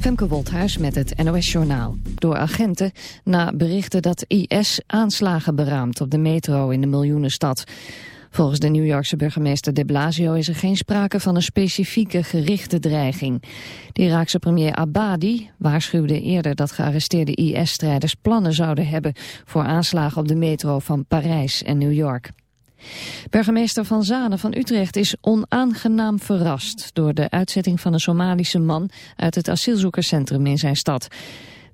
Femke Wolthuis met het NOS Journaal. Door agenten na berichten dat IS aanslagen beraamt op de metro in de miljoenenstad. Volgens de New Yorkse burgemeester de Blasio is er geen sprake van een specifieke gerichte dreiging. De Iraakse premier Abadi waarschuwde eerder dat gearresteerde IS-strijders plannen zouden hebben voor aanslagen op de metro van Parijs en New York. Burgemeester Van Zanen van Utrecht is onaangenaam verrast door de uitzetting van een Somalische man uit het asielzoekerscentrum in zijn stad.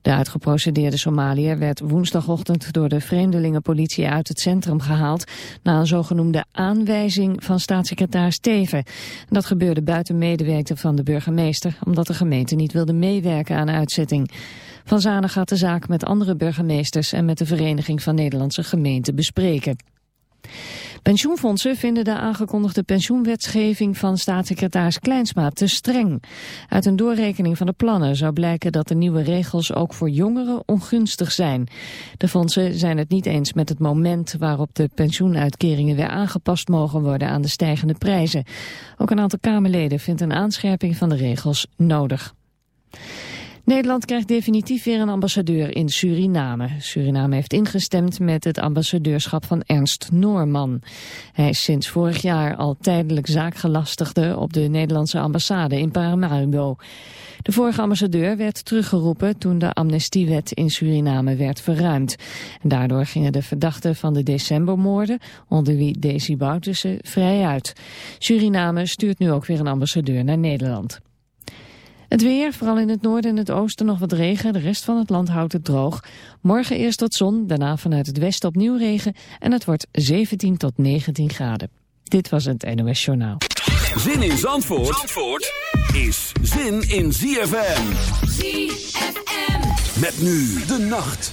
De uitgeprocedeerde Somaliër werd woensdagochtend door de vreemdelingenpolitie uit het centrum gehaald na een zogenoemde aanwijzing van staatssecretaris Teven. Dat gebeurde buiten medewerking van de burgemeester omdat de gemeente niet wilde meewerken aan de uitzetting. Van Zanen gaat de zaak met andere burgemeesters en met de Vereniging van Nederlandse Gemeenten bespreken. Pensioenfondsen vinden de aangekondigde pensioenwetgeving van staatssecretaris Kleinsma te streng. Uit een doorrekening van de plannen zou blijken dat de nieuwe regels ook voor jongeren ongunstig zijn. De fondsen zijn het niet eens met het moment waarop de pensioenuitkeringen weer aangepast mogen worden aan de stijgende prijzen. Ook een aantal Kamerleden vindt een aanscherping van de regels nodig. Nederland krijgt definitief weer een ambassadeur in Suriname. Suriname heeft ingestemd met het ambassadeurschap van Ernst Noorman. Hij is sinds vorig jaar al tijdelijk zaakgelastigde op de Nederlandse ambassade in Paramaribo. De vorige ambassadeur werd teruggeroepen toen de amnestiewet in Suriname werd verruimd. Daardoor gingen de verdachten van de decembermoorden, onder wie Desi Boutussen, vrij uit. Suriname stuurt nu ook weer een ambassadeur naar Nederland. Het weer, vooral in het noorden en het oosten nog wat regen. De rest van het land houdt het droog. Morgen eerst tot zon, daarna vanuit het westen opnieuw regen. En het wordt 17 tot 19 graden. Dit was het NOS Journaal. Zin in Zandvoort, Zandvoort is zin in ZFM. ZFM. Met nu de nacht.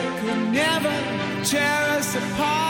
tear us apart.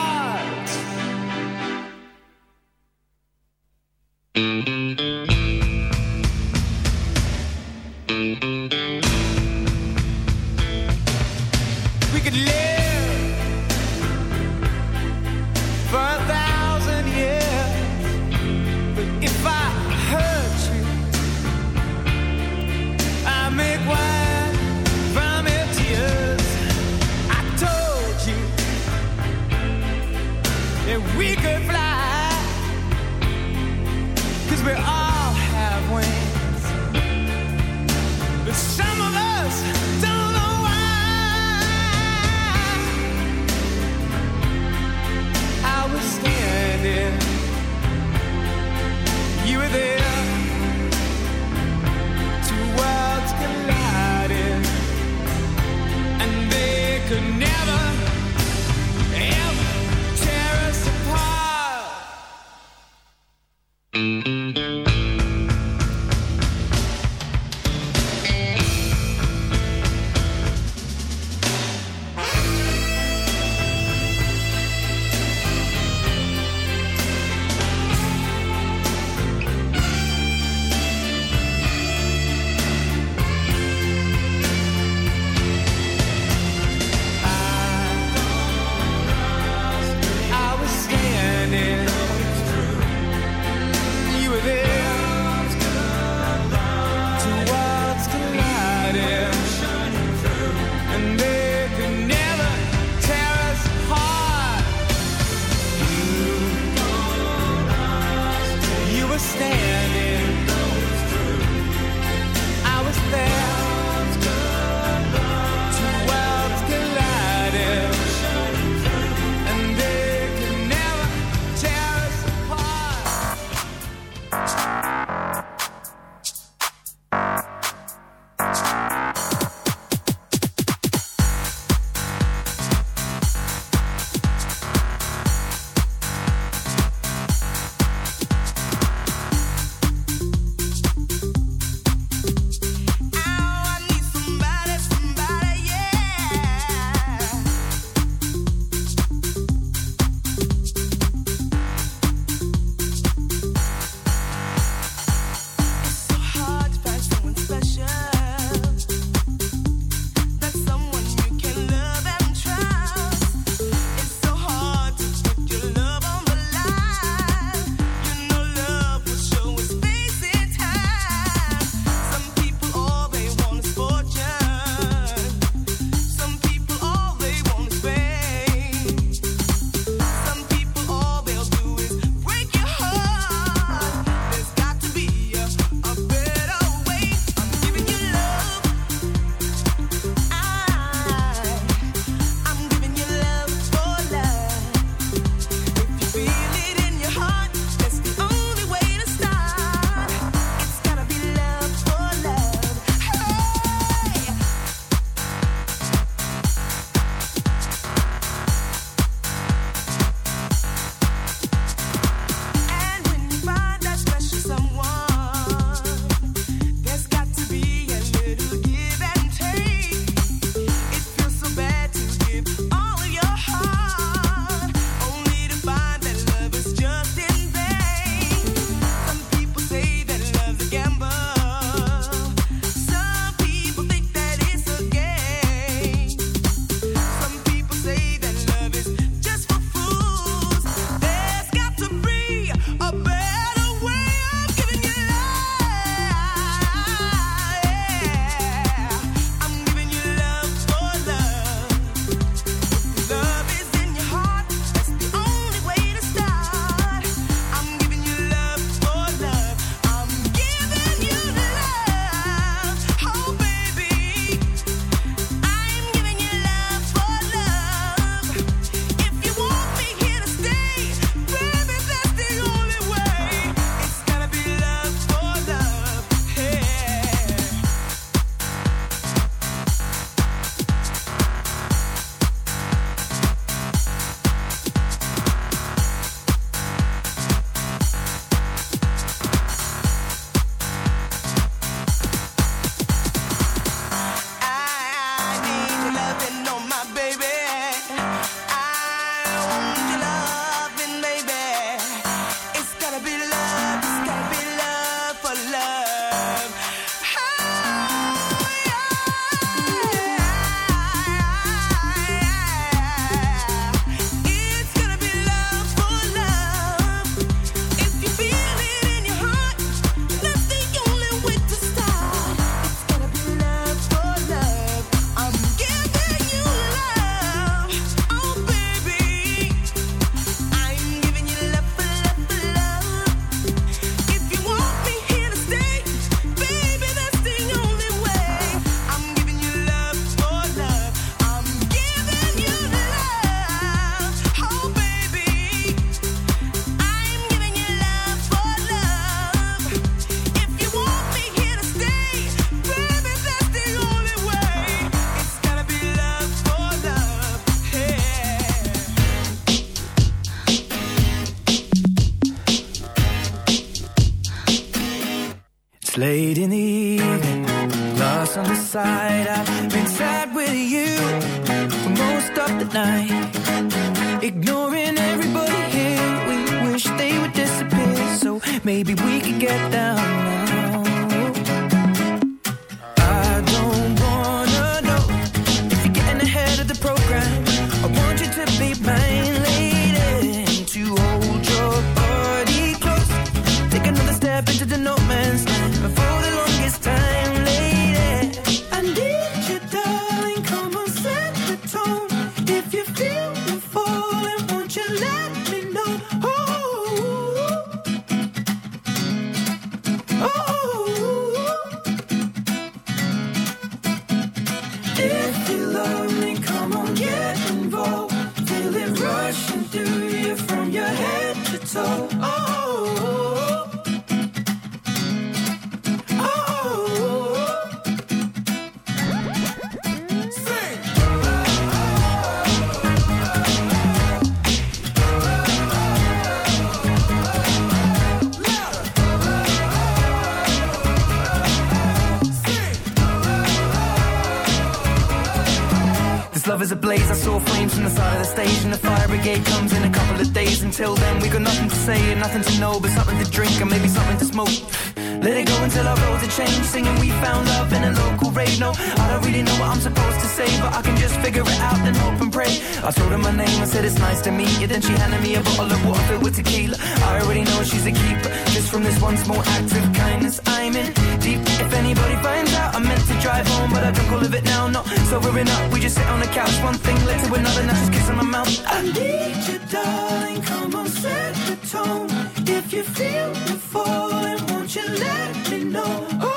I told her my name, and said it's nice to meet you. Then she handed me a bottle of water filled with tequila. I already know she's a keeper. Just from this one small act of kindness, I'm in deep. If anybody finds out, I meant to drive home, but I drunk all of it now. Not sobering up, we just sit on the couch. One thing led to another, now just kissing my mouth. I need you, darling, come on, set the tone. If you feel the falling, won't you let me know?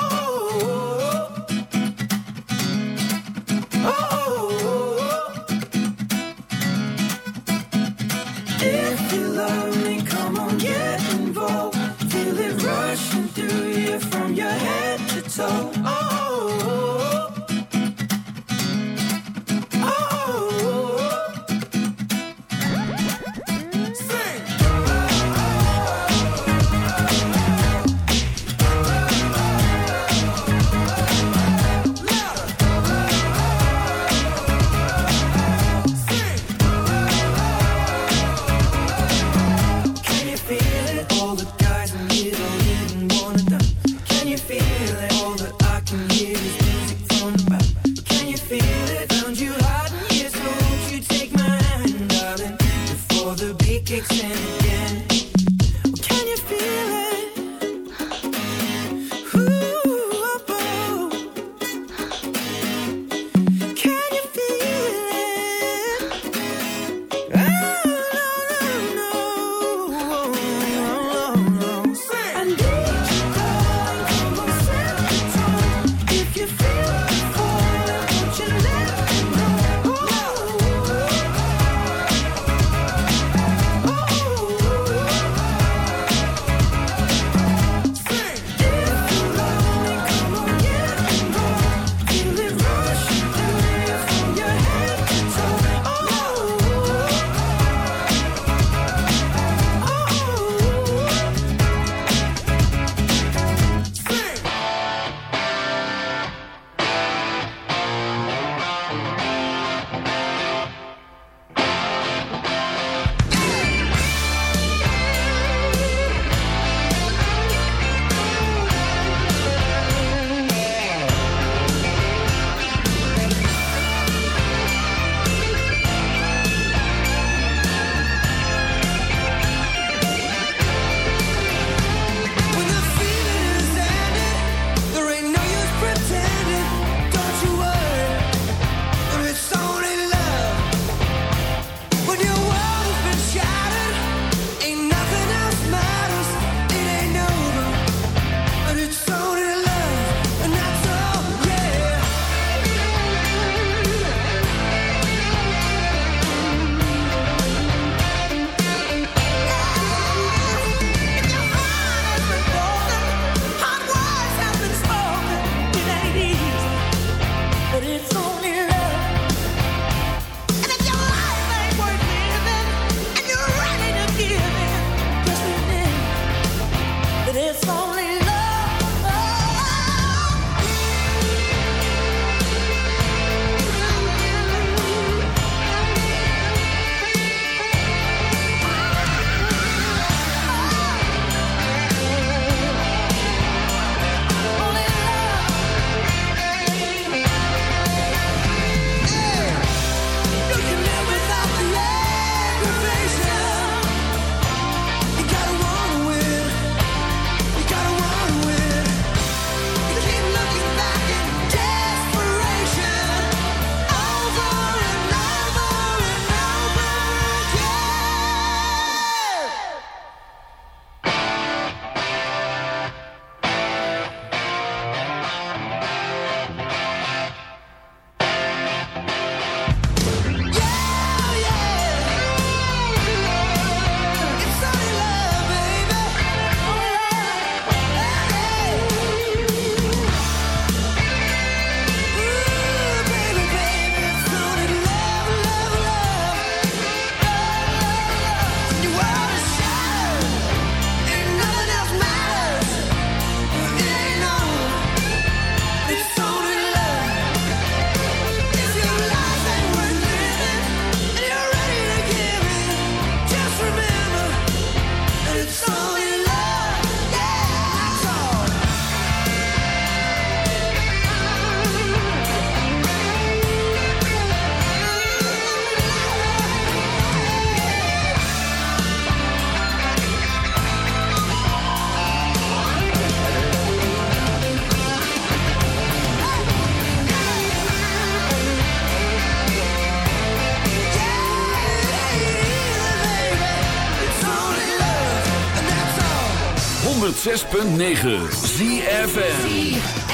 106.9 ZFN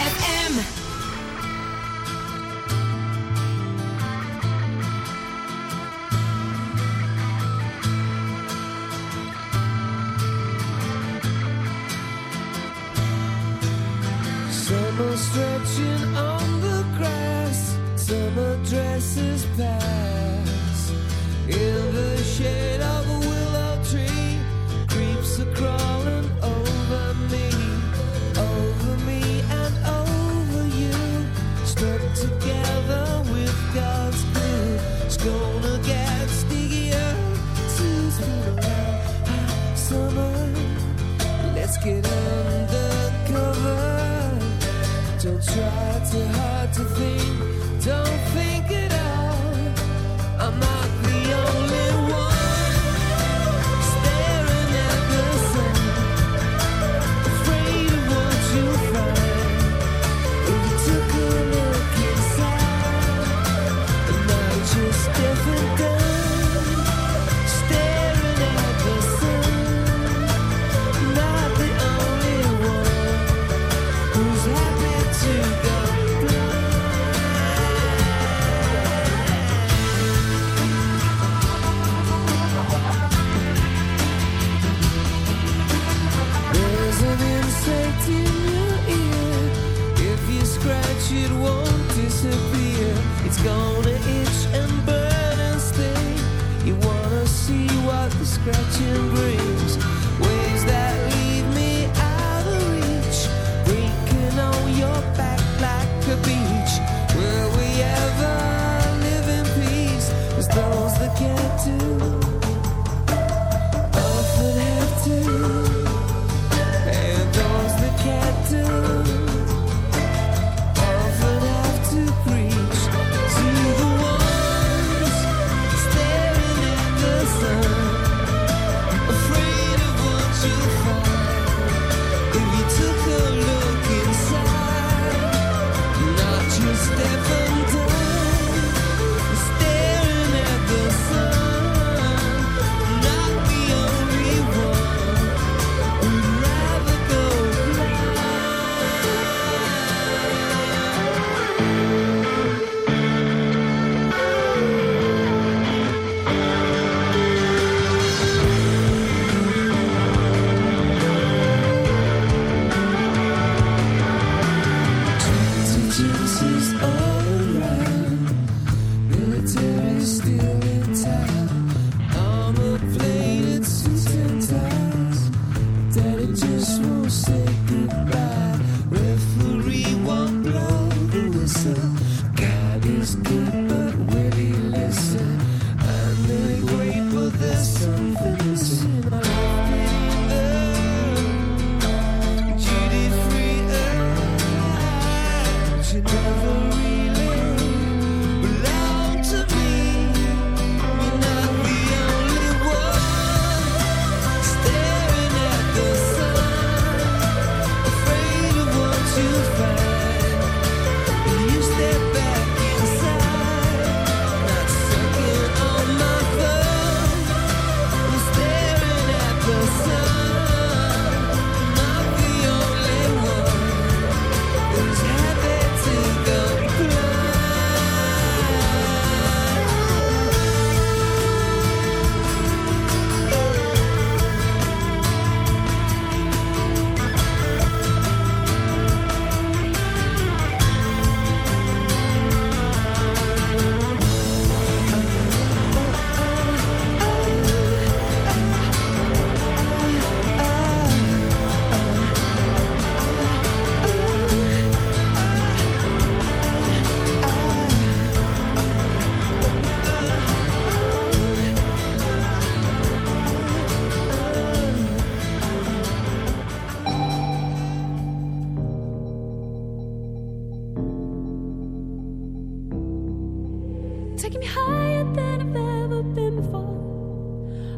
faces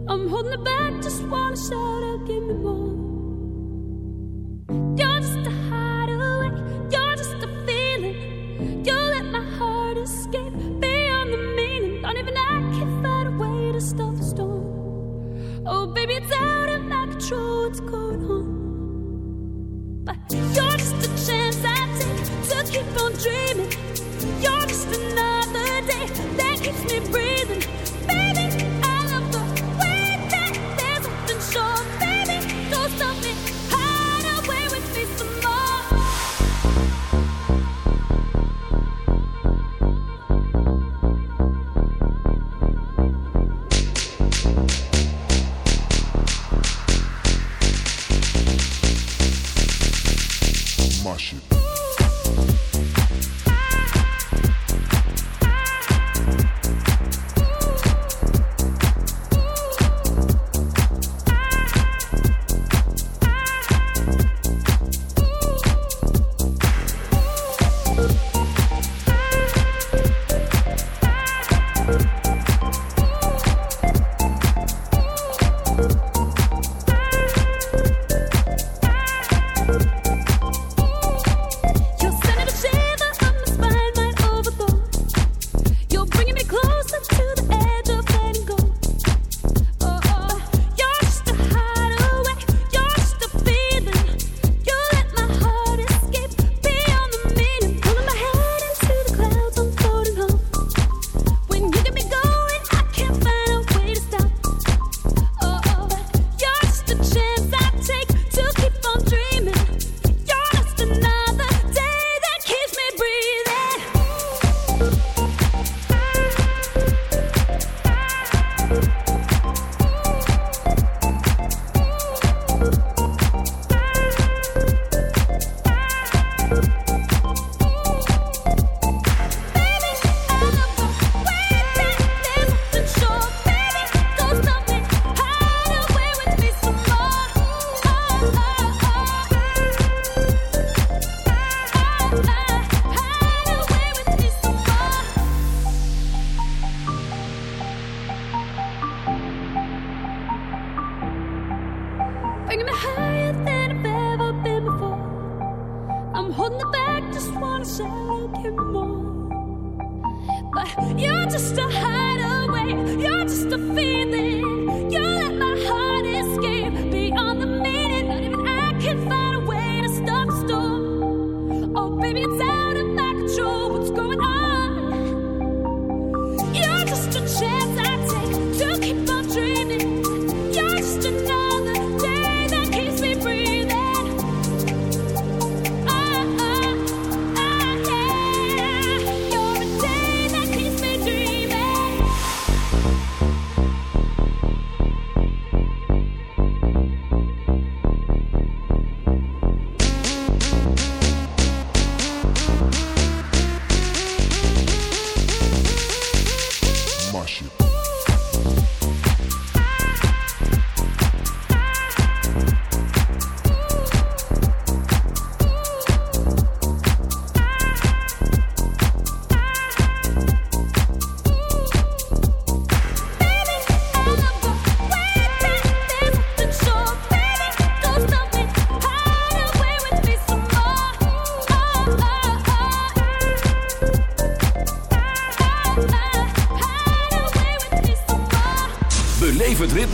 I'm holding it back, just wanna shout out, give me more.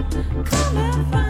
Come and find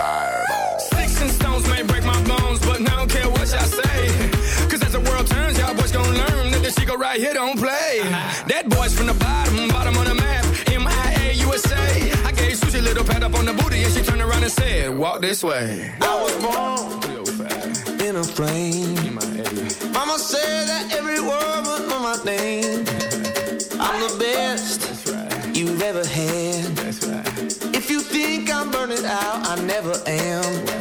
Sticks and stones may break my bones, but I don't care what y'all say. Cause as the world turns, y'all boys gon' learn that this shit go right here don't play. That boy's from the bottom, bottom on the map, M-I-A, USA. I gave Susie a little pat up on the booty and she turned around and said, walk this way. I was born in a plane. Mama said that every word was on my name. I'm the best right. you've ever had. Think I'm burning out, I never am.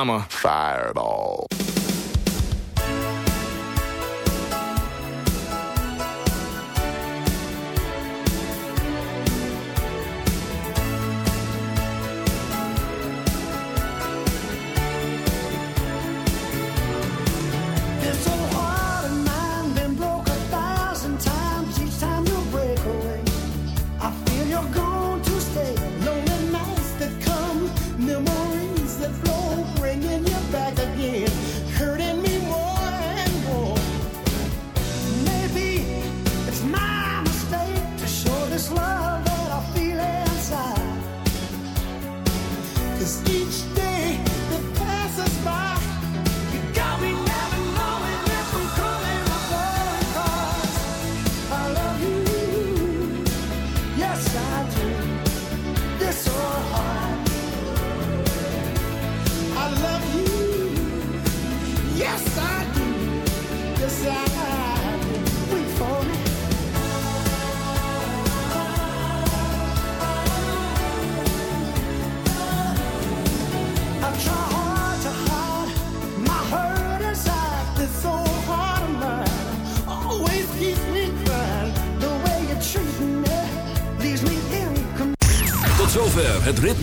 I'm a fireball.